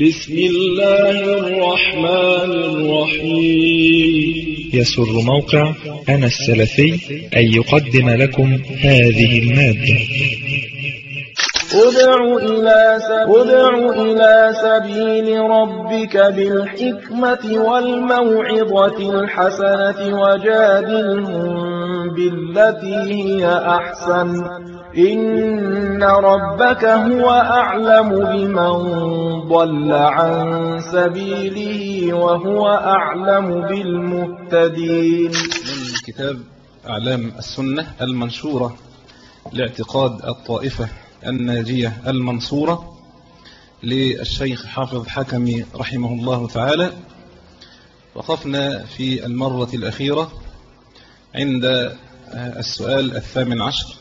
بسم الله الرحمن الرحيم. يسر موقع أنا السلفي أن يقدم لكم هذه المادة. ادع إلى, ادع إلى سبيل ربك بالحكمة والموعظة الحسنة وجادلهم بالتي هي أحسن. إن ربك هو أعلم بمن ضل عن سبيله وهو أعلم بالمهتدين. من كتاب أعلام السنة المنشورة لاعتقاد الطائفة الناجية المنصورة للشيخ حافظ حكمي رحمه الله تعالى. وقفنا في المرة الأخيرة عند السؤال الثامن عشر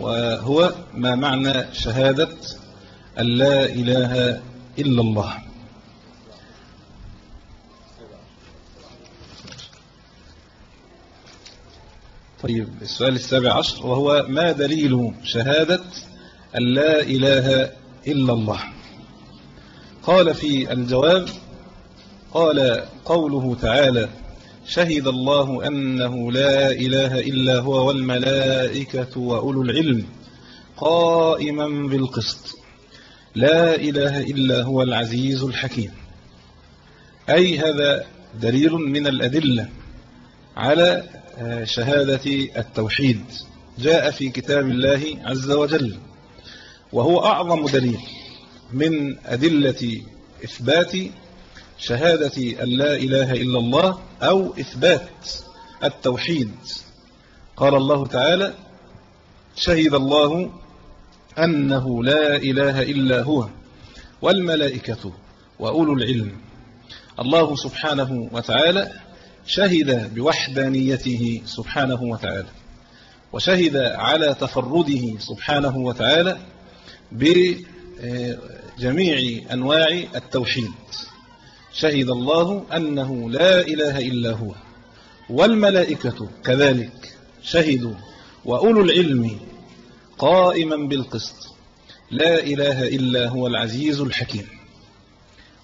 وهو ما معنى شهادة أن لا إله إلا الله. طيب السؤال السابع عشر وهو ما دليل شهادة أن لا إله إلا الله؟ قال في الجواب قال قوله تعالى شهد الله أنه لا إله إلا هو والملائكة وأولو العلم قائما بالقسط. لا إله إلا هو العزيز الحكيم. أي هذا دليل من الأدلة على شهادة التوحيد. جاء في كتاب الله عز وجل وهو أعظم دليل من أدلة إثبات شهادة أن لا إله إلا الله أو إثبات التوحيد. قال الله تعالى شهد الله أنه لا إله إلا هو والملائكة وأولو العلم. الله سبحانه وتعالى شهد بوحدانيته سبحانه وتعالى وشهد على تفرده سبحانه وتعالى بجميع أنواع التوحيد. شهد الله أنه لا إله إلا هو والملائكة كذلك شهدوا وأولو العلم قائما بالقسط. لا إله إلا هو العزيز الحكيم.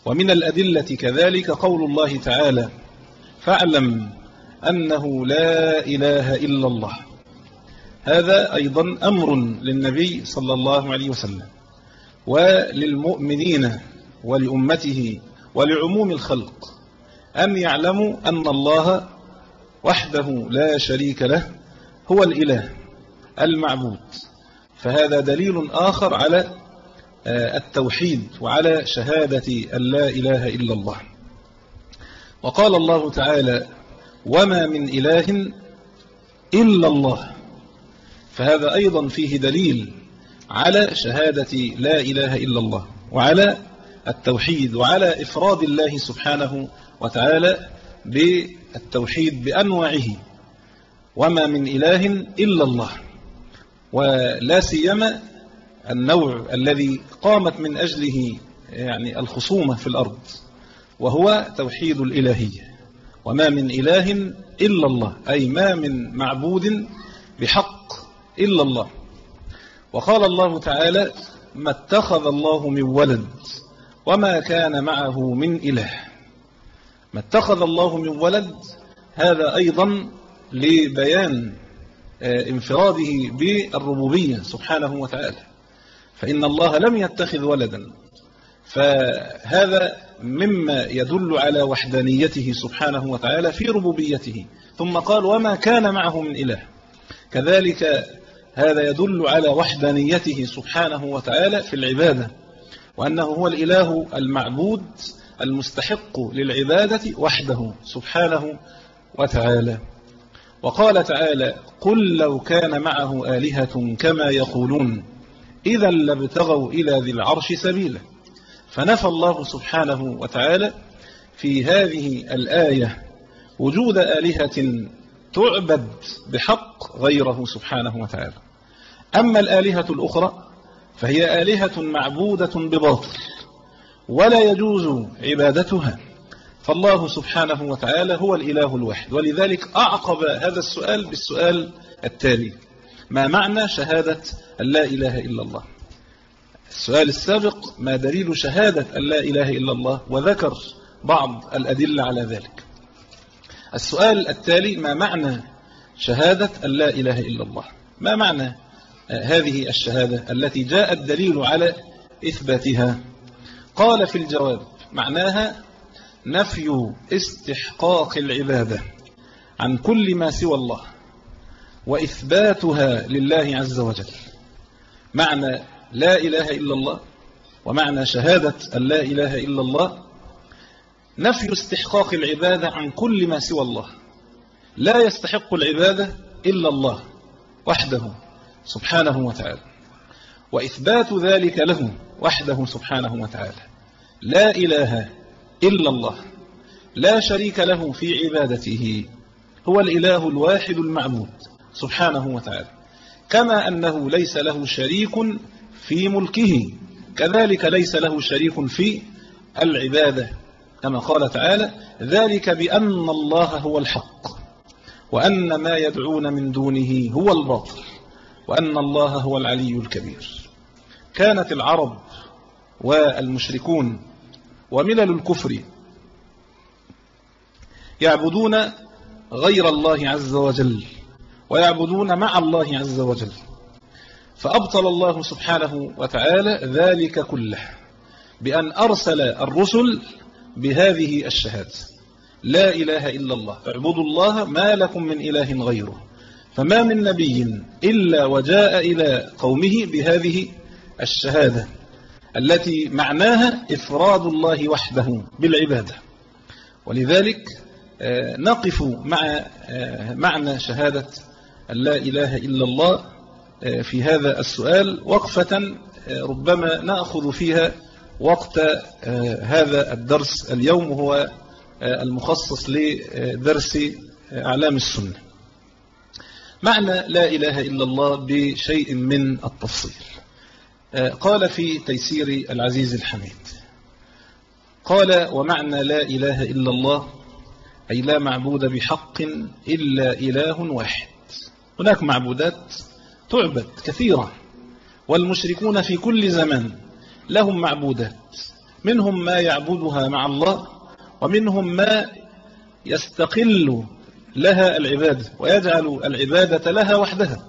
ومن الأدلة كذلك قول الله تعالى فاعلم أنه لا إله إلا الله. هذا أيضا أمر للنبي صلى الله عليه وسلم وللمؤمنين ولأمته ولعموم الخلق أن يعلموا أن الله وحده لا شريك له هو الإله المعبود. فهذا دليل آخر على التوحيد وعلى شهادة أن لا إله إلا الله. وقال الله تعالى وما من إله إلا الله. فهذا أيضا فيه دليل على شهادة لا إله إلا الله وعلى التوحيد وعلى إفراد الله سبحانه وتعالى بالتوحيد بأنواعه. وما من إله إلا الله. ولا سيما النوع الذي قامت من أجله يعني الخصومة في الأرض وهو توحيد الإلهية. وما من إله إلا الله أي ما من معبود بحق إلا الله. وقال الله تعالى ما اتخذ الله من ولد وما كان معه من إله. ما اتخذ الله من ولد هذا أيضا لبيان انفراده بالربوبية سبحانه وتعالى. فإن الله لم يتخذ ولدا. فهذا مما يدل على وحدانيته سبحانه وتعالى في ربوبيته. ثم قال وما كان معه من إله. كذلك هذا يدل على وحدانيته سبحانه وتعالى في العبادة. وأنه هو الإله المعبود المستحق للعبادة وحده سبحانه وتعالى. وقال تعالى قل لو كان معه آلهة كما يقولون إذا لابتغوا إلى ذي العرش سبيلا فنفى الله سبحانه وتعالى في هذه الآية وجود آلهة تعبد بحق غيره سبحانه وتعالى. أما الآلهة الأخرى فهي آلهة معبودة بباطل ولا يجوز عبادتها. فالله سبحانه وتعالى هو الإله الواحد. ولذلك أعقب هذا السؤال بالسؤال التالي. ما معنى شهادة لا إله إلا الله؟ السؤال السابق ما دليل شهادة لا إله إلا الله؟ وذكر بعض الأدلة على ذلك. السؤال التالي ما معنى شهادة لا إله إلا الله؟ ما معنى هذه الشهادة التي جاء الدليل على إثباتها؟ قال في الجواب معناها نفي استحقاق العبادة عن كل ما سوى الله وإثباتها لله عز وجل. معنى لا إله إلا الله ومعنى شهادة أن لا إله إلا الله نفي استحقاق العبادة عن كل ما سوى الله. لا يستحق العبادة إلا الله وحده سبحانه وتعالى. وإثبات ذلك له وحده سبحانه وتعالى. لا إله إلا الله. لا شريك له في عبادته. هو الإله الواحد المعبود سبحانه وتعالى. كما أنه ليس له شريك في ملكه. كذلك ليس له شريك في العبادة. كما قال تعالى ذلك بأن الله هو الحق وأن ما يدعون من دونه هو الباطل وأن الله هو العلي الكبير. كانت العرب والمشركون وملل الكفر. يعبدون غير الله عز وجل ويعبدون مع الله عز وجل. فأبطل الله سبحانه وتعالى ذلك كله بأن أرسل الرسل بهذه الشهادة. لا إله إلا الله اعبدوا الله ما لكم من إله غيره فما من نبي إلا وجاء إلى قومه بهذه الشهادة. التي معناها إفراد الله وحده بالعبادة. ولذلك آه، نقف مع آه، معنى شهادة أن لا إله إلا الله آه، في هذا السؤال وقفة ربما نأخذ فيها وقت هذا الدرس اليوم هو المخصص لدرس أعلام السنة. معنى لا إله إلا الله بشيء من التفصيل. قال في تيسير العزيز الحميد. قال ومعنى لا إله إلا الله أي لا معبود بحق إلا إله واحد. هناك معبودات تعبد كثيرة والمشركون في كل زمان لهم معبودات منهم ما يعبدها مع الله ومنهم ما يستقل لها العبادة ويجعل العبادة لها وحدها.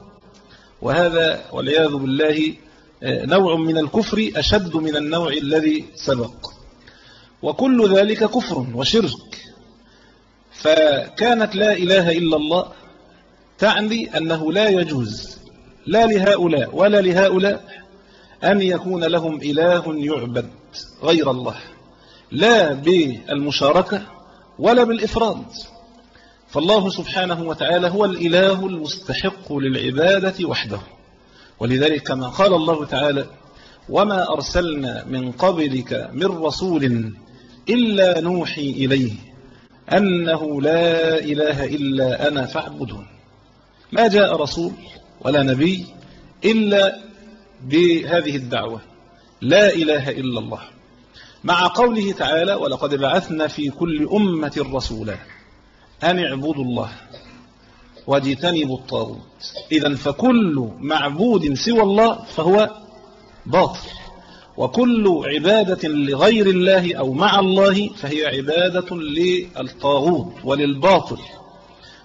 وهذا والعياذ بالله نوع من الكفر أشد من النوع الذي سبق. وكل ذلك كفر وشرك. فكانت لا إله إلا الله تعني أنه لا يجوز لا لهؤلاء ولا لهؤلاء أن يكون لهم إله يعبد غير الله لا بالمشاركة ولا بالإفراد. فالله سبحانه وتعالى هو الإله المستحق للعبادة وحده. ولذلك كما قال الله تعالى وما أرسلنا من قبلك من رسول إلا نوحي إليه أنه لا إله إلا أنا فاعبدون. ما جاء رسول ولا نبي إلا بهذه الدعوة لا إله إلا الله. مع قوله تعالى ولقد بعثنا في كل أمة رسولا أن اعبدوا الله واجتنبوا الطاغوت. إذا فكل معبود سوى الله فهو باطل. وكل عبادة لغير الله أو مع الله فهي عبادة للطاغوت وللباطل.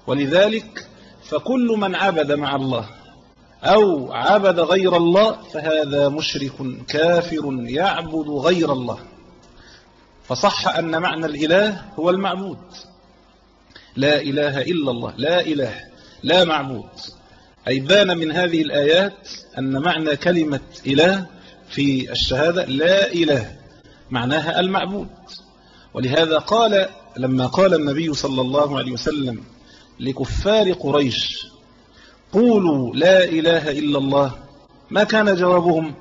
ولذلك فكل من عبد مع الله أو عبد غير الله فهذا مشرك كافر يعبد غير الله. فصح أن معنى الإله هو المعبود. لا إله إلا الله. لا إله. لا معبود أي بان من هذه الآيات أن معنى كلمة إله في الشهادة لا إله معناها المعبود. ولهذا قال لما قال النبي صلى الله عليه وسلم لكفار قريش قولوا لا إله إلا الله ما كان جوابهم؟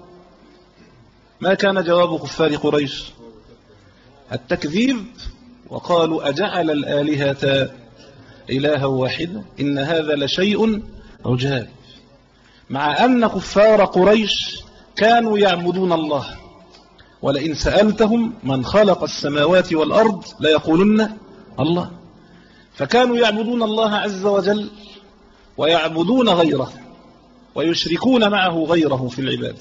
ما كان جواب كفار قريش؟ التكذيب وقالوا أجعل الآلهة إلها واحدا إن هذا لشيء عجاب مع أن كفار قريش كانوا يعبدون الله ولئن سألتهم من خلق السماوات والأرض ليقولن الله. فكانوا يعبدون الله عز وجل ويعبدون غيره ويشركون معه غيره في العباد.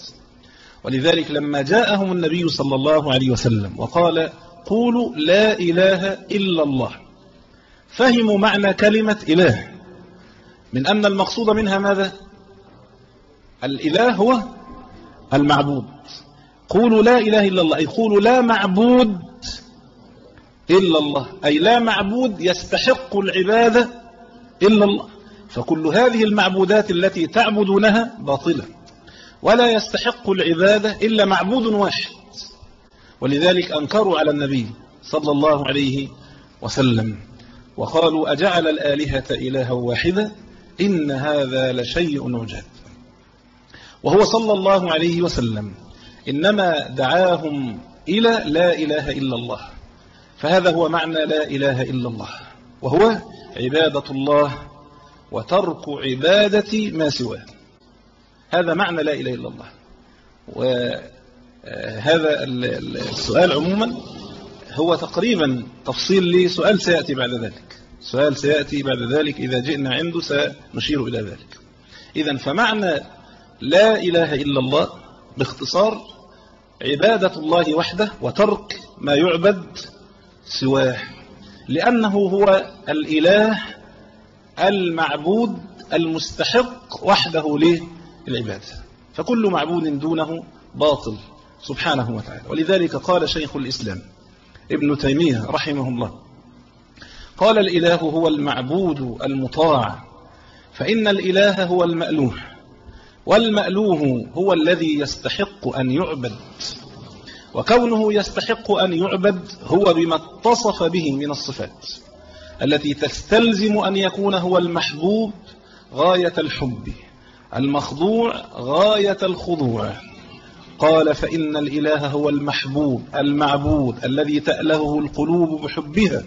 ولذلك لما جاءهم النبي صلى الله عليه وسلم وقال قولوا لا إله إلا الله فهموا معنى كلمة إله. من أن المقصود منها ماذا؟ الإله هو المعبود. قولوا لا إله إلا الله أي قولوا لا معبود إلا الله أي لا معبود يستحق العبادة إلا الله. فكل هذه المعبودات التي تعبدونها باطلة ولا يستحق العبادة إلا معبود واحد. ولذلك أنكروا على النبي صلى الله عليه وسلم. وقالوا أجعل الآلهة إلها واحدة إن هذا لشيء عجاب وهو صلى الله عليه وسلم إنما دعاهم إلى لا إله إلا الله فهذا هو معنى لا إله إلا الله وهو عبادة الله وترك عبادة ما سواه. هذا معنى لا إله إلا الله. وهذا السؤال عموما هو تقريبا تفصيل لسؤال سيأتي بعد ذلك. سؤال سيأتي بعد ذلك إذا جئنا عنده سنشير إلى ذلك. إذا فمعنى لا إله إلا الله باختصار عبادة الله وحده وترك ما يعبد سواه لأنه هو الإله المعبود المستحق وحده للعبادة. فكل معبود دونه باطل سبحانه وتعالى. ولذلك قال شيخ الإسلام ابن تيمية رحمه الله قال الإله هو المعبود المطاع فإن الإله هو المألوه والمألوه هو الذي يستحق أن يعبد وكونه يستحق أن يعبد هو بما اتصف به من الصفات التي تستلزم أن يكون هو المحبوب غاية الحب المخضوع غاية الخضوع. قال فإن الإله هو المحبوب المعبود الذي تألهه القلوب بحبها.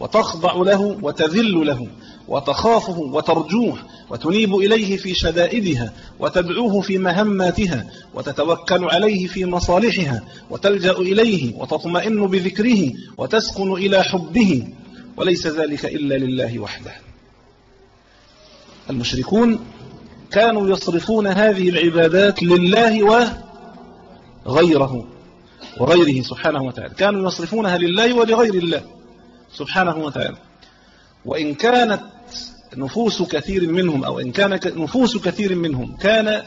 وتخضع له وتذل له وتخافه وترجوه وتنيب إليه في شدائدها وتدعوه في مهماتها وتتوكل عليه في مصالحها وتلجأ إليه وتطمئن بذكره وتسكن إلى حبه وليس ذلك إلا لله وحده. المشركون كانوا يصرفون هذه العبادات لله وغيره وغيره سبحانه وتعالى. كانوا يصرفونها لله ولغير الله. سبحانه وتعالى. وإن كانت نفوس كثير منهم أو إن كان نفوس كثير منهم كان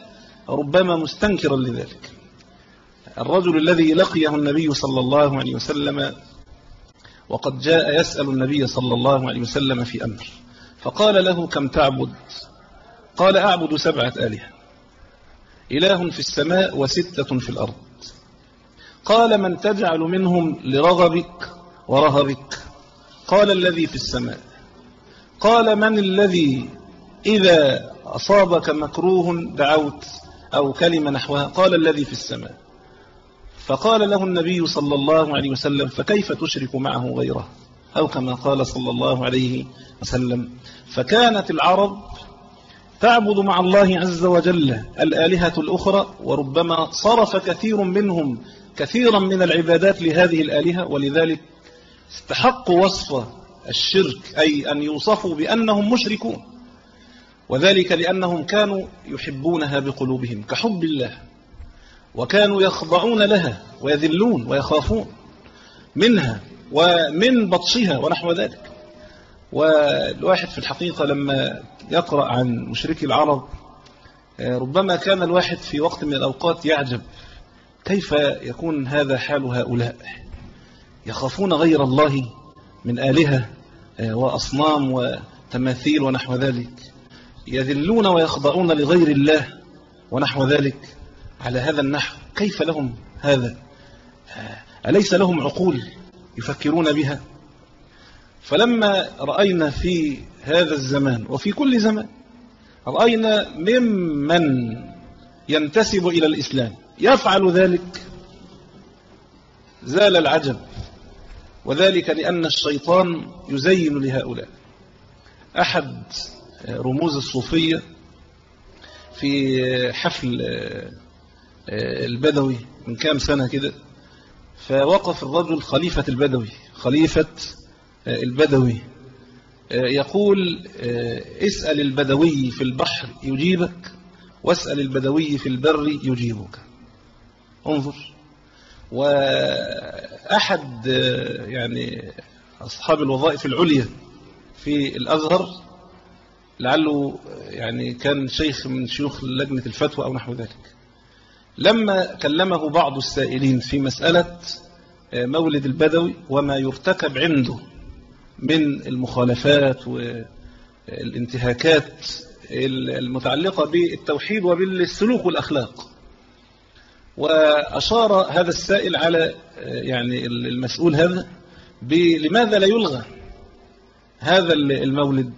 ربما مستنكرا لذلك. الرجل الذي لقيه النبي صلى الله عليه وسلم وقد جاء يسأل النبي صلى الله عليه وسلم في أمر. فقال له كم تعبد؟ قال أعبد سبعة آلهة. إله في السماء وستة في الأرض. قال من تجعل منهم لرغبك ورهبك قال الذي في السماء. قال من الذي إذا أصابك مكروه دعوت أو كلمة نحوها؟ قال الذي في السماء. فقال له النبي صلى الله عليه وسلم فكيف تشرك معه غيره؟ أو كما قال صلى الله عليه وسلم فكانت العرب تعبد مع الله عز وجل الآلهة الأخرى وربما صرف كثير منهم كثيرا من العبادات لهذه الآلهة ولذلك استحقوا وصف الشرك أي أن يوصفوا بأنهم مشركون وذلك لأنهم كانوا يحبونها بقلوبهم كحب الله وكانوا يخضعون لها ويذلون ويخافون منها ومن بطشها ونحو ذلك. والواحد في الحقيقة لما يقرأ عن مشركي العرب ربما كان الواحد في وقت من الأوقات يعجب كيف يكون هذا حال هؤلاء؟ يخافون غير الله من آلهة وأصنام وتماثيل ونحو ذلك. يذلون ويخضعون لغير الله ونحو ذلك. على هذا النحو كيف لهم هذا؟ أليس لهم عقول يفكرون بها؟ فلما رأينا في هذا الزمان وفي كل زمان رأينا ممن ينتسب إلى الإسلام. يفعل ذلك. زال العجب. وذلك لأن الشيطان يزين لهؤلاء. أحد رموز الصوفية في حفل البدوي من كام سنة كده فوقف الرجل خليفة البدوي خليفة البدوي. يقول اسأل البدوي في البحر يجيبك واسأل البدوي في البر يجيبك. انظر. وأحد يعني أصحاب الوظائف العليا في الأزهر لعله يعني كان شيخ من شيوخ لجنة الفتوى أو نحو ذلك. لما كلمه بعض السائلين في مسألة مولد البدوي وما يرتكب عنده من المخالفات والانتهاكات المتعلقة بالتوحيد وبالسلوك والأخلاق. وأشار هذا السائل على يعني المسؤول هذا لماذا لا يلغى هذا المولد؟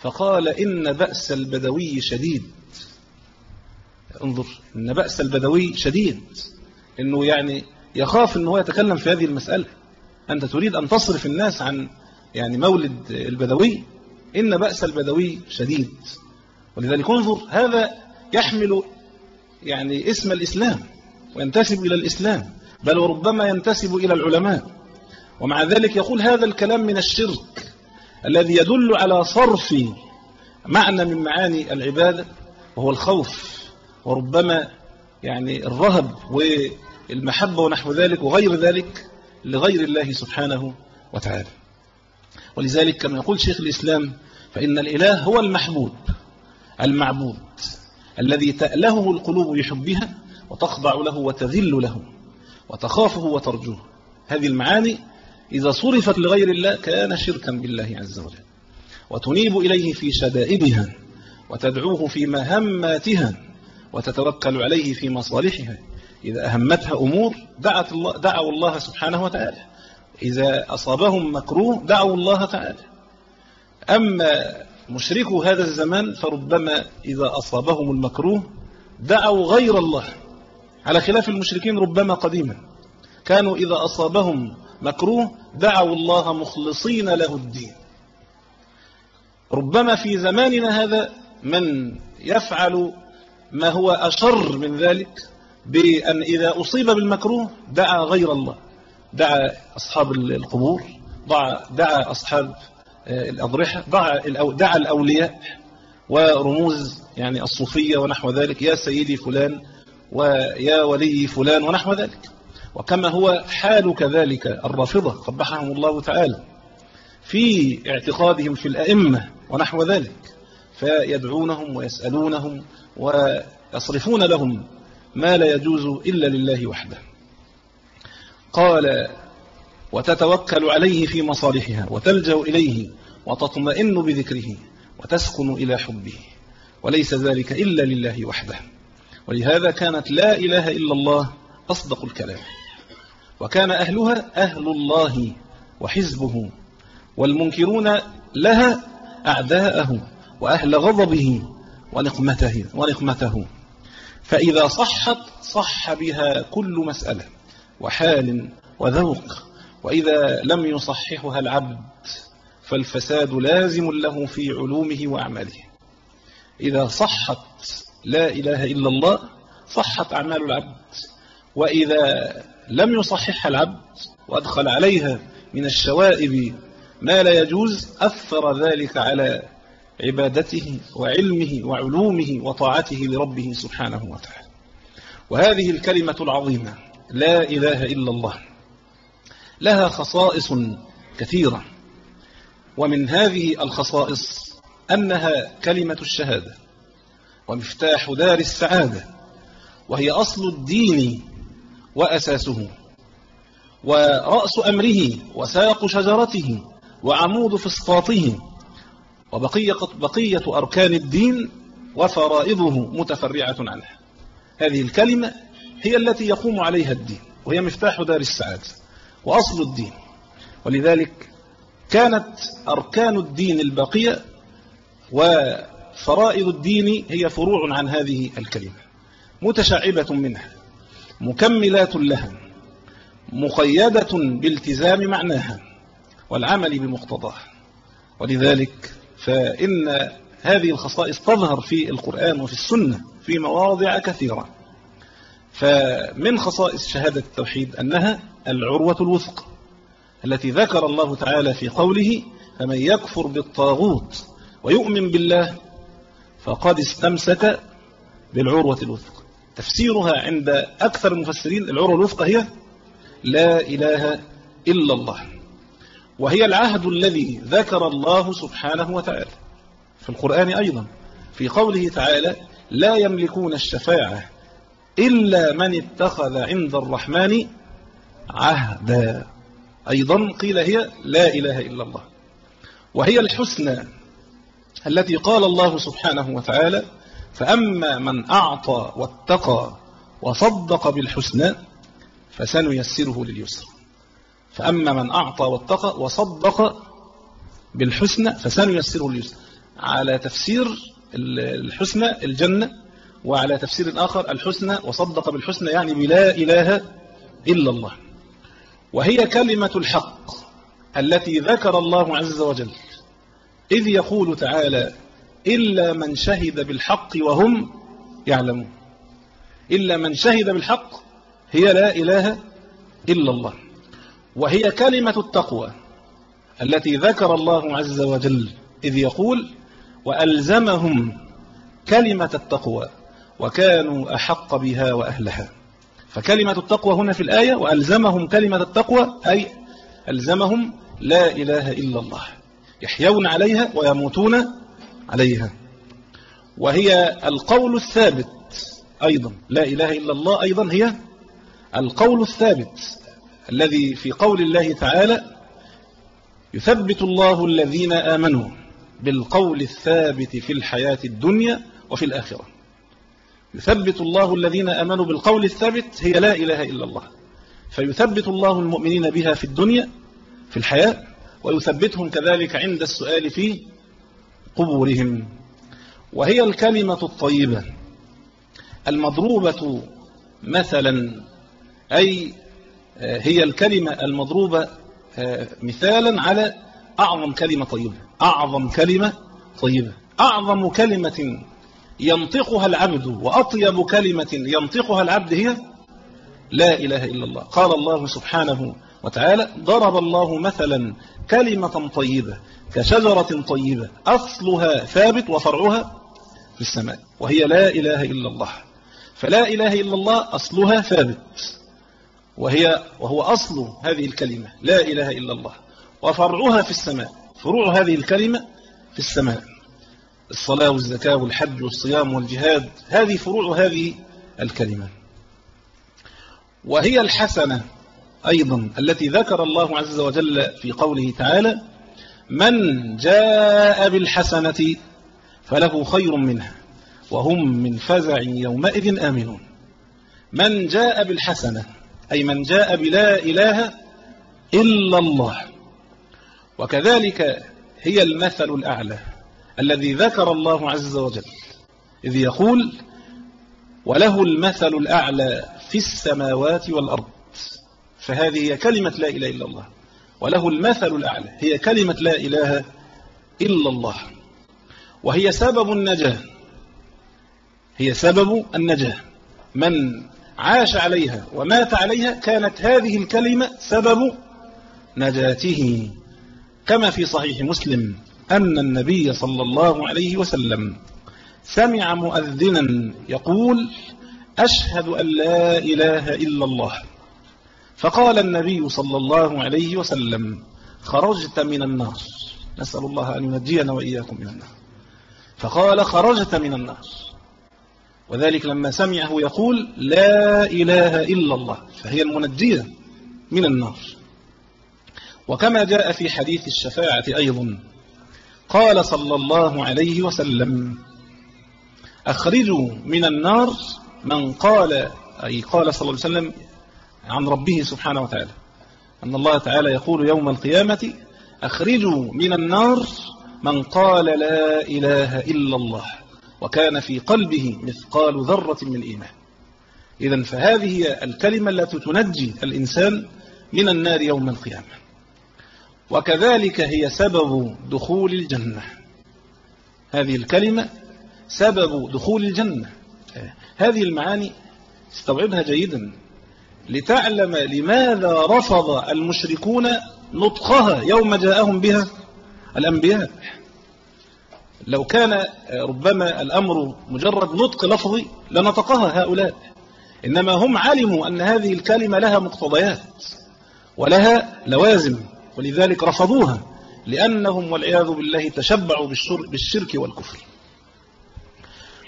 فقال إن بأس البدوي شديد. انظر إن بأس البدوي شديد. إنه يعني يخاف أنه يتكلم في هذه المسألة. أنت تريد أن تصرف الناس عن يعني مولد البدوي؟ إن بأس البدوي شديد. ولذلك انظر هذا يحمل يعني اسم الإسلام وينتسب إلى الإسلام بل وربما ينتسب إلى العلماء. ومع ذلك يقول هذا الكلام من الشرك الذي يدل على صرف معنى من معاني العبادة وهو الخوف وربما يعني الرهب والمحبة ونحو ذلك وغير ذلك لغير الله سبحانه وتعالى. ولذلك كما يقول شيخ الإسلام فإن الإله هو المحبوب المعبود. الذي تأله القلوب بحبها وتخضع له وتذل له وتخافه وترجوه. هذه المعاني إذا صرفت لغير الله كان شركا بالله عز وجل. وتنيب إليه في شدائدها وتدعوه في مهماتها وتتوكل عليه في مصالحها. إذا أهمتها أمور دعت الله دعوا الله سبحانه وتعالى. إذا أصابهم مكروه دعوا الله تعالى. أما مشركو هذا الزمان فربما إذا أصابهم المكروه دعوا غير الله. على خلاف المشركين ربما قديما. كانوا إذا أصابهم مكروه دعوا الله مخلصين له الدين. ربما في زماننا هذا من يفعل ما هو أشر من ذلك بأن إذا أصيب بالمكروه دعا غير الله. دعا أصحاب القبور دعا أصحاب الأضرحة دعا الأولياء ورموز يعني الصوفية ونحو ذلك يا سيدي فلان ويا ولي فلان ونحو ذلك. وكما هو حال كذلك الرافضة قبحهم الله تعالى في اعتقادهم في الأئمة ونحو ذلك فيدعونهم ويسألونهم ويصرفون لهم ما لا يجوز إلا لله وحده. قال وتتوكل عليه في مصالحها وتلجأ إليه وتطمئن بذكره وتسكن إلى حبه. وليس ذلك إلا لله وحده. ولهذا كانت لا إله إلا الله أصدق الكلام. وكان أهلها أهل الله وحزبه والمنكرون لها أعداءه وأهل غضبه ونقمته, ونقمته. فإذا صحت صح بها كل مسألة وحال وذوق. وإذا لم يصححها العبد فالفساد لازم له في علومه وأعماله. إذا صحت لا إله إلا الله صحت أعمال العبد. وإذا لم يصححها العبد وأدخل عليها من الشوائب ما لا يجوز أثر ذلك على عبادته وعلمه وعلومه وطاعته لربه سبحانه وتعالى. وهذه الكلمة العظيمة لا إله إلا الله. لها خصائص كثيرة. ومن هذه الخصائص أنها كلمة الشهادة ومفتاح دار السعادة وهي أصل الدين وأساسه ورأس أمره وساق شجرته وعمود فسطاطه وبقية بقية أركان الدين وفرائضه متفرعة عنه هذه الكلمة هي التي يقوم عليها الدين وهي مفتاح دار السعادة. وأصل الدين. ولذلك كانت أركان الدين الباقية وفرائض الدين هي فروع عن هذه الكلمة. متشعبة منها مكملات لها مقيدة بالتزام معناها والعمل بمقتضاه ولذلك فإن هذه الخصائص تظهر في القرآن وفي السنة في مواضع كثيرة. فمن خصائص شهادة التوحيد أنها العروة الوثق التي ذكر الله تعالى في قوله فمن يكفر بالطاغوت ويؤمن بالله فقد استمسك بالعروة الوثق. تفسيرها عند أكثر المفسرين العروة الوفقى هي لا إله إلا الله. وهي العهد الذي ذكر الله سبحانه وتعالى. في القرآن أيضا في قوله تعالى لا يملكون الشفاعة إلا من اتخذ عند الرحمن عهدا أيضا قيل هي لا إله إلا الله وهي الحسنى التي قال الله سبحانه وتعالى فأما من أعطى واتقى وصدق بالحسنى فسنيسره لليسر فأما من أعطى واتقى وصدق بالحسنى فسنيسره لليسر على تفسير الحسنى الجنة وعلى تفسير آخر الحسنى وصدق بالحسنى يعني بلا إله إلا الله. وهي كلمة الحق التي ذكر الله عز وجل. إذ يقول تعالى إلا من شهد بالحق وهم يعلمون. إلا من شهد بالحق هي لا إله إلا الله. وهي كلمة التقوى التي ذكر الله عز وجل. إذ يقول وألزمهم كلمة التقوى وكانوا أحق بها وأهلها. فكلمة التقوى هنا في الآية وألزمهم كلمة التقوى أي ألزمهم لا إله إلا الله يحيون عليها ويموتون عليها. وهي القول الثابت أيضا لا إله إلا الله أيضا هي القول الثابت الذي في قول الله تعالى يثبت الله الذين آمنوا بالقول الثابت في الحياة الدنيا وفي الآخرة. يثبت الله الذين أمنوا بالقول الثابت هي لا إله إلا الله. فيثبت الله المؤمنين بها في الدنيا في الحياة ويثبتهم كذلك عند السؤال في قبورهم. وهي الكلمة الطيبة المضروبة مثلا أي هي الكلمة المضروبة مثالا على أعظم كلمة طيبة. أعظم كلمة طيبة. أعظم كلمة ينطقها العبد وأطيب كلمة ينطقها العبد هي لا إله إلا الله. قال الله سبحانه وتعالى ضرب الله مثلا كلمة طيبة كشجرة طيبة أصلها ثابت وفرعها في السماء وهي لا إله إلا الله. فلا إله إلا الله أصلها ثابت وهي وهو أصل هذه الكلمة لا إله إلا الله. وفرعها في السماء فروع هذه الكلمة في السماء. الصلاة والزكاة والحج والصيام والجهاد هذه فروع هذه الكلمة. وهي الحسنة أيضا التي ذكر الله عز وجل في قوله تعالى من جاء بالحسنة فله خير منها وهم من فزع يومئذ آمنون. من جاء بالحسنة أي من جاء بلا إله إلا الله. وكذلك هي المثل الأعلى. الذي ذكر الله عز وجل إذ يقول وله المثل الأعلى في السماوات والأرض. فهذه هي كلمة لا إله إلا الله. وله المثل الأعلى هي كلمة لا إله إلا الله. وهي سبب النجاة هي سبب النجاة. من عاش عليها ومات عليها كانت هذه الكلمة سبب نجاته كما في صحيح مسلم. أن النبي صلى الله عليه وسلم سمع مؤذنا يقول أشهد أن لا إله إلا الله. فقال النبي صلى الله عليه وسلم خرجت من النار. نسأل الله أن ينجينا وإياكم من النار. فقال خرجت من النار. وذلك لما سمعه يقول لا إله إلا الله فهي المنجية من النار. وكما جاء في حديث الشفاعة أيضا قال صلى الله عليه وسلم أخرجوا من النار من قال أي قال صلى الله عليه وسلم عن ربه سبحانه وتعالى أن الله تعالى يقول يوم القيامة أخرجوا من النار من قال لا إله إلا الله وكان في قلبه مثقال ذرة من إيمان. إذا فهذه الكلمة التي تنجي الإنسان من النار يوم القيامة. وكذلك هي سبب دخول الجنة. هذه الكلمة سبب دخول الجنة. هذه المعاني استوعبها جيدا. لتعلم لماذا رفض المشركون نطقها يوم جاءهم بها الأنبياء. لو كان ربما الأمر مجرد نطق لفظي لنطقها هؤلاء. إنما هم علموا أن هذه الكلمة لها مقتضيات ولها لوازم. ولذلك رفضوها لأنهم والعياذ بالله تشبعوا بالشرك والكفر.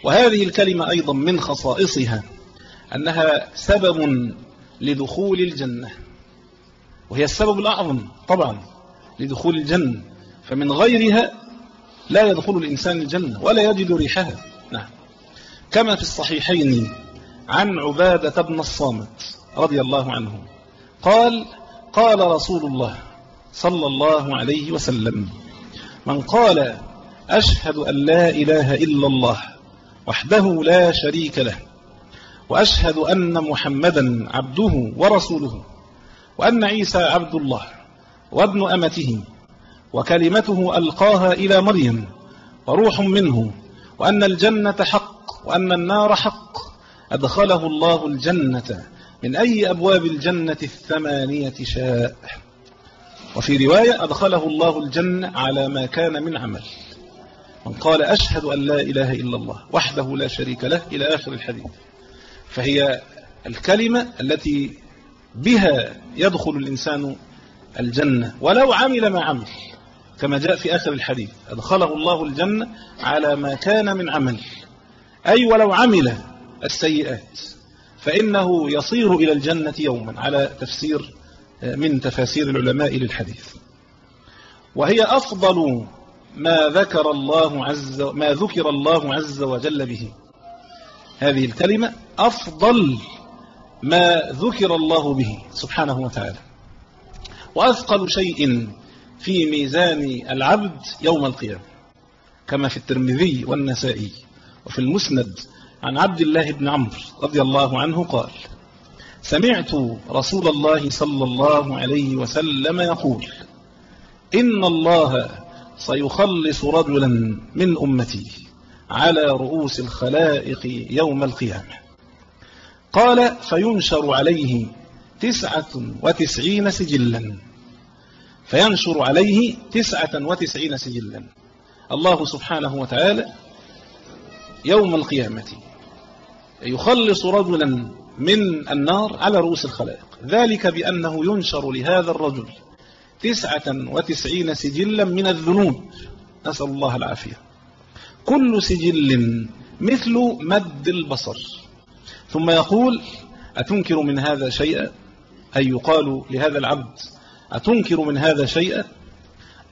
وهذه الكلمة أيضا من خصائصها أنها سبب لدخول الجنة. وهي السبب الأعظم طبعا لدخول الجنة. فمن غيرها لا يدخل الإنسان الجنة ولا يجد ريحها. نعم. كما في الصحيحين عن عبادة بن الصامت رضي الله عنه قال قال رسول الله صلى الله عليه وسلم. من قال أشهد أن لا إله إلا الله وحده لا شريك له وأشهد أن محمدا عبده ورسوله وأن عيسى عبد الله وابن أمته وكلمته ألقاها إلى مريم وروح منه وأن الجنة حق وأن النار حق أدخله الله الجنة من أي أبواب الجنة الثمانية شاء. وفي رواية أدخله الله الجنة على ما كان من عمل. من قال أشهد أن لا إله إلا الله وحده لا شريك له إلى آخر الحديث. فهي الكلمة التي بها يدخل الإنسان الجنة ولو عمل ما عمل كما جاء في آخر الحديث. أدخله الله الجنة على ما كان من عمل أي ولو عمل السيئات فإنه يصير إلى الجنة يوما. على تفسير من تفاسير العلماء للحديث. وهي أفضل ما ذكر الله عز ما ذكر الله عز وجل به. هذه الكلمة أفضل ما ذكر الله به سبحانه وتعالى. وأثقل شيء في ميزان العبد يوم القيامة كما في الترمذي والنسائي وفي المسند. عن عبد الله بن عمرو رضي الله عنه قال سمعت رسول الله صلى الله عليه وسلم يقول إن الله سيخلص رجلا من أمتي على رؤوس الخلائق يوم القيامة. قال فينشر عليه تسعة وتسعين سجلا. فينشر عليه تسعة وتسعين سجلا. الله سبحانه وتعالى يوم القيامة يخلص رجلا من النار على رؤوس الخلائق. ذلك بأنه ينشر لهذا الرجل تسعة وتسعين سجلا من الذنوب. نسأل الله العافية. كل سجل مثل مد البصر. ثم يقول أتنكر من هذا شيئا؟ أي يقال لهذا العبد أتنكر من هذا شيئا؟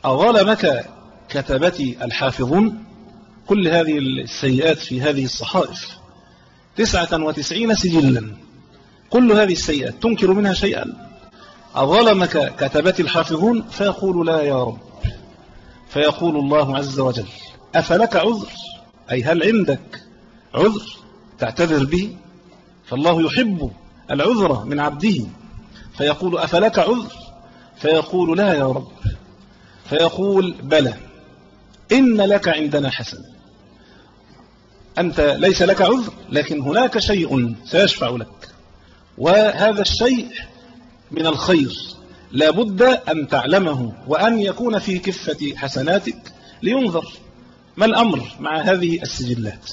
أظلمك كتبتي الحافظون؟ كل هذه السيئات في هذه الصحائف. تسعة وتسعين سجلا. كل هذه السيئات تنكر منها شيئا. أظلمك كتبتي الحافظون فيقول لا يا رب. فيقول الله عز وجل أفلك عذر؟ أي هل عندك عذر تعتذر به؟ فالله يحب العذر من عبده. فيقول أفلك عذر؟ فيقول لا يا رب. فيقول بلى إن لك عندنا حسن أنت ليس لك عذر لكن هناك شيء سيشفع لك. وهذا الشيء من الخير. لا بد أن تعلمه وأن يكون في كفة حسناتك لينظر ما الأمر مع هذه السجلات.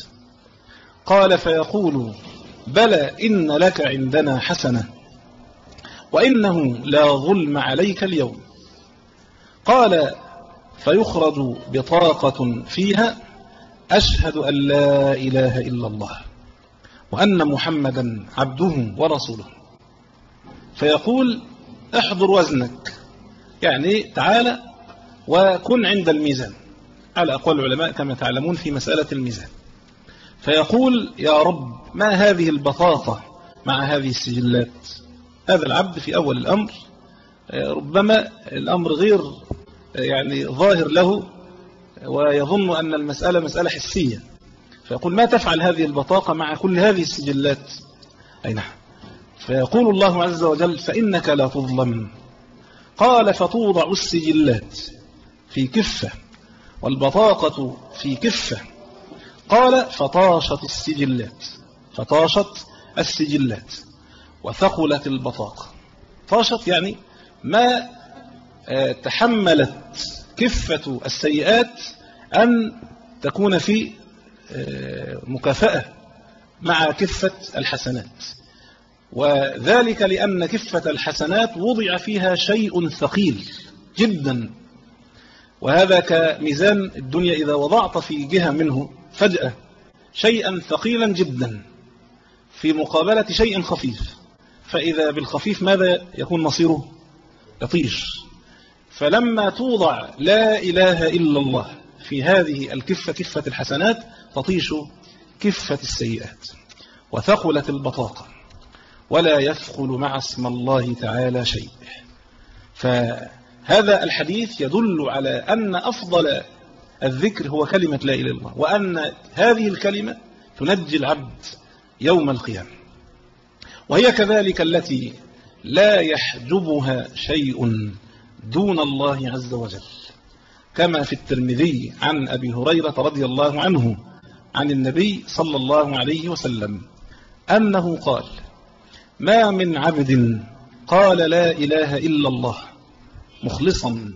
قال فيقول بلى إن لك عندنا حسنة وإنه لا ظلم عليك اليوم. قال فيخرج بطاقة فيها أشهد أن لا إله إلا الله وأن محمدا عبده ورسوله. فيقول احضر وزنك. يعني تعال وكن عند الميزان. على أقوال العلماء كما تعلمون في مسألة الميزان. فيقول يا رب ما هذه البطاطة مع هذه السجلات؟ هذا العبد في أول الأمر ربما الأمر غير يعني ظاهر له ويظن أن المسألة مسألة حسية. فيقول ما تفعل هذه البطاقة مع كل هذه السجلات؟ أي نعم. فيقول الله عز وجل فإنك لا تظلم. قال فتوضع السجلات في كفة والبطاقة في كفة. قال فطاشت السجلات فطاشت السجلات وثقلت البطاقة. طاشت يعني ما تحملت كفة السيئات أن تكون في آه، مكافأة مع كفة الحسنات. وذلك لأن كفة الحسنات وضع فيها شيء ثقيل جدا. وهذا كميزان الدنيا إذا وضعت في جهة منه فجأة شيئا ثقيلا جدا في مقابلة شيء خفيف. فإذا بالخفيف ماذا يكون مصيره؟ يطيش فلما توضع لا إله إلا الله في هذه الكفة كفة الحسنات تطيش كفة السيئات. وثقلت البطاقة. ولا يثقل مع اسم الله تعالى شيء. فهذا الحديث يدل على أن أفضل الذكر هو كلمة لا إله إلا الله وأن هذه الكلمة تنجي العبد يوم القيامة. وهي كذلك التي لا يحجبها شيء دون الله عز وجل. كما في الترمذي عن أبي هريرة رضي الله عنه عن النبي صلى الله عليه وسلم أنه قال ما من عبد قال لا إله إلا الله مخلصا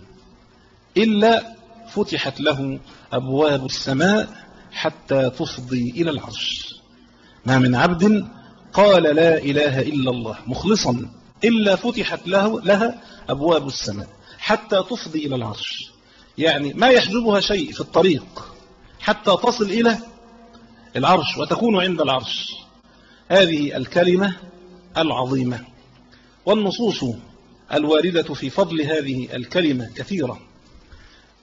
إلا فتحت له أبواب السماء حتى تفضي إلى العرش. ما من عبد قال لا إله إلا الله مخلصا إلا فتحت له لها أبواب السماء حتى تفضي إلى العرش. يعني ما يحجبها شيء في الطريق حتى تصل إلى العرش وتكون عند العرش. هذه الكلمة العظيمة. والنصوص الواردة في فضل هذه الكلمة كثيرة.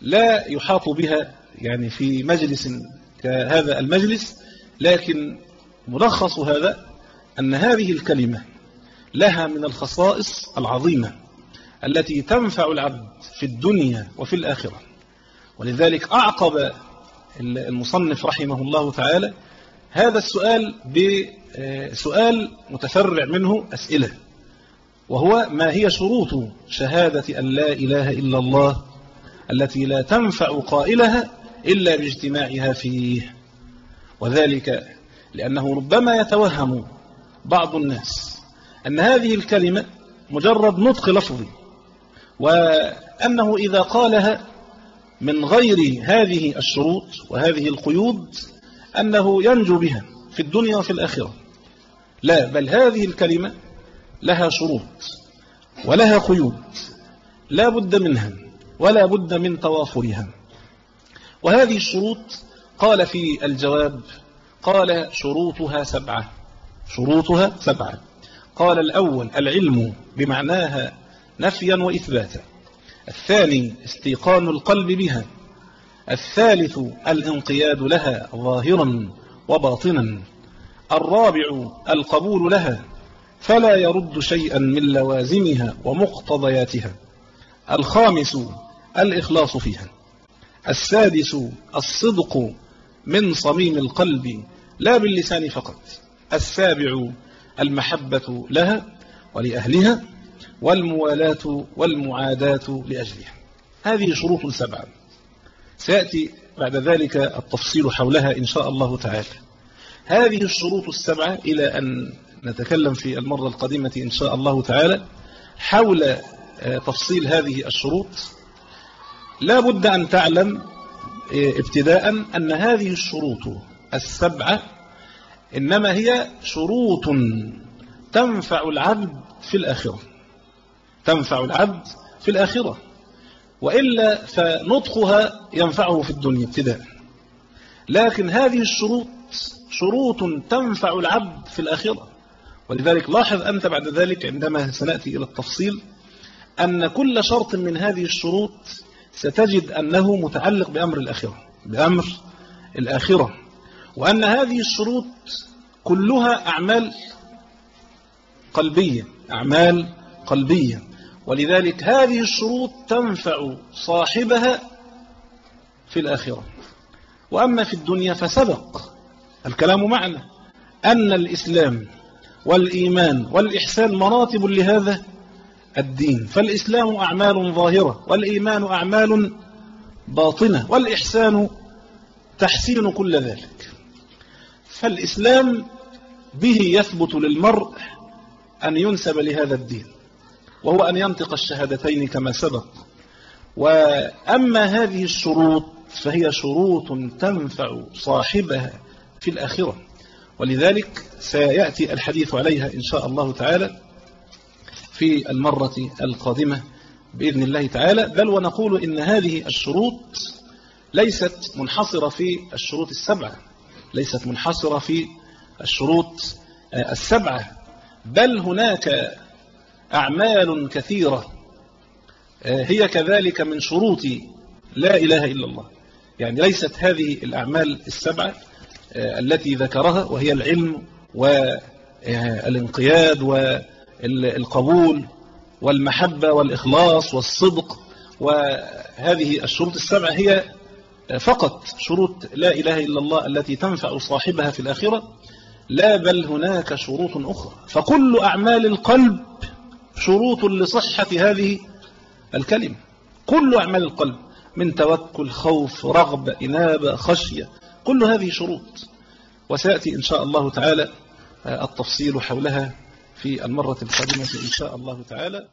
لا يحاط بها يعني في مجلس كهذا المجلس لكن ملخص هذا أن هذه الكلمة لها من الخصائص العظيمة التي تنفع العبد في الدنيا وفي الآخرة. ولذلك أعقب المصنف رحمه الله تعالى هذا السؤال بسؤال متفرع منه أسئلة وهو ما هي شروط شهادة أن لا إله إلا الله التي لا تنفع قائلها إلا باجتماعها فيه. وذلك لأنه ربما يتوهم بعض الناس أن هذه الكلمة مجرد نطق لفظي وأنه إذا قالها من غير هذه الشروط وهذه القيود أنه ينجو بها في الدنيا وفي الآخرة. لا بل هذه الكلمة لها شروط ولها قيود لا بد منها ولا بد من توافرها. وهذه الشروط قال في الجواب قال شروطها سبعة شروطها سبعة. قال الأول العلم بمعناها نفيا وإثباتا. الثاني استيقان القلب بها. الثالث الانقياد لها ظاهرا وباطنا. الرابع القبول لها. فلا يرد شيئا من لوازمها ومقتضياتها. الخامس الإخلاص فيها. السادس الصدق من صميم القلب لا باللسان فقط. السابع المحبة لها ولأهلها والموالاة والمعاداة لأجلها. هذه شروط سبعة سيأتي بعد ذلك التفصيل حولها إن شاء الله تعالى. هذه الشروط السبعة إلى أن نتكلم في المرة القادمة إن شاء الله تعالى حول آه، تفصيل هذه الشروط. لا بد أن تعلم آه، ابتداء أن هذه الشروط السبعة إنما هي شروط تنفع العبد في الآخرة. تنفع العبد في الآخرة. وإلا فنطقها ينفعه في الدنيا ابتداء. لكن هذه الشروط شروط تنفع العبد في الآخرة. ولذلك لاحظ أنت بعد ذلك عندما سنأتي إلى التفصيل أن كل شرط من هذه الشروط ستجد أنه متعلق بأمر الآخرة بأمر الآخرة. وأن هذه الشروط كلها أعمال قلبية أعمال قلبية. ولذلك هذه الشروط تنفع صاحبها في الآخرة. وأما في الدنيا فسبق الكلام معنى أن الإسلام والإيمان والإحسان مراتب لهذا الدين. فالإسلام أعمال ظاهرة والإيمان أعمال باطنة والإحسان تحسين كل ذلك. فالإسلام به يثبت للمرء أن ينسب لهذا الدين وهو أن ينطق الشهادتين كما سبق. وأما هذه الشروط فهي شروط تنفع صاحبها في الآخرة. ولذلك سيأتي الحديث عليها إن شاء الله تعالى في المرة القادمة بإذن الله تعالى. بل ونقول إن هذه الشروط ليست منحصرة في الشروط السبعة. ليست منحصرة في الشروط السبعة. بل هناك أعمال كثيرة هي كذلك من شروط لا إله إلا الله. يعني ليست هذه الأعمال السبعة التي ذكرها وهي العلم والانقياد والقبول والمحبة والإخلاص والصدق. وهذه الشروط السبعة هي فقط شروط لا إله إلا الله التي تنفع صاحبها في الآخرة لا بل هناك شروط أخرى. فكل أعمال القلب شروط لصحة هذه الكلمة. كل أعمال القلب من توكل خوف رغبة إنابة خشية كل هذه شروط. وسيأتي إن شاء الله تعالى التفصيل حولها في المرة القادمة إن شاء الله تعالى.